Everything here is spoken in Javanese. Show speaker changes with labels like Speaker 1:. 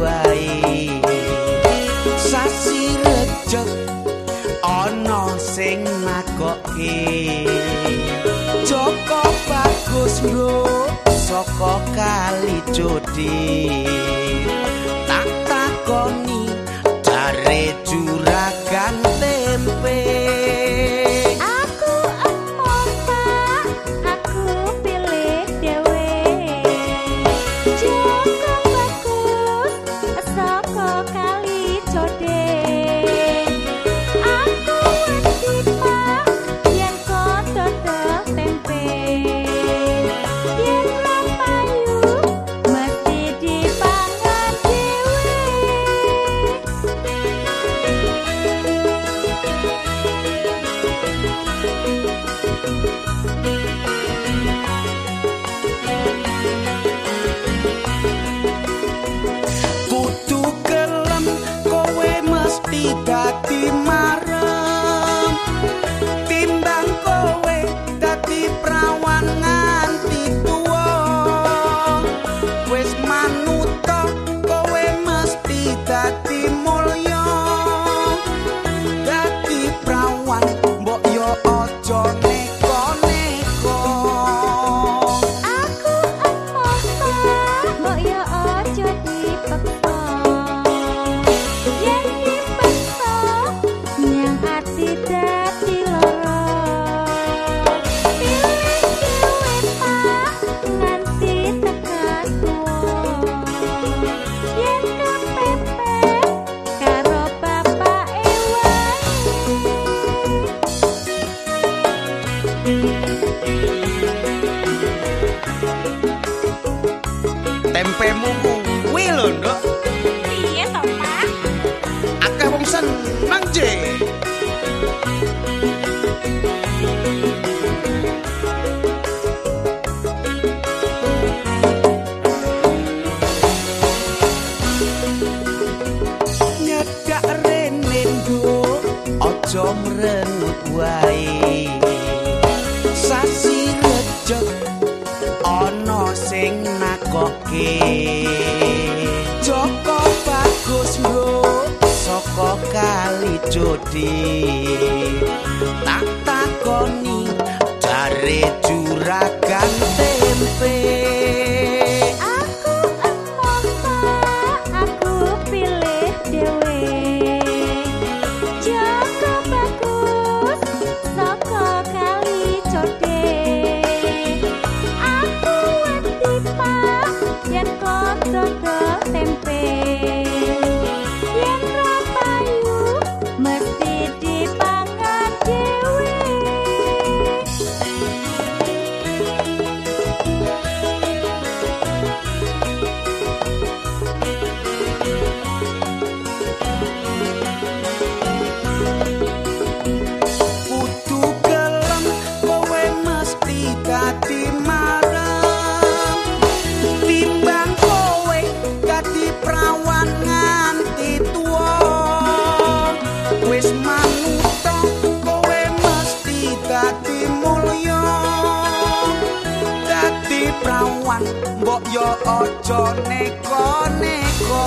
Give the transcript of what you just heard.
Speaker 1: wae sasi rejek ana sing magoke joko bagus bro saka kali jodi. Tempe kuwi lho, Nduk.
Speaker 2: Iya, to, Pak?
Speaker 1: Akeh wong seneng, je Nyedak renin Nduk. Aja mrenut wae. ngrungokke. Joko bagus bro. Saka kali jodi. Tak mbok yo aja neko-neko.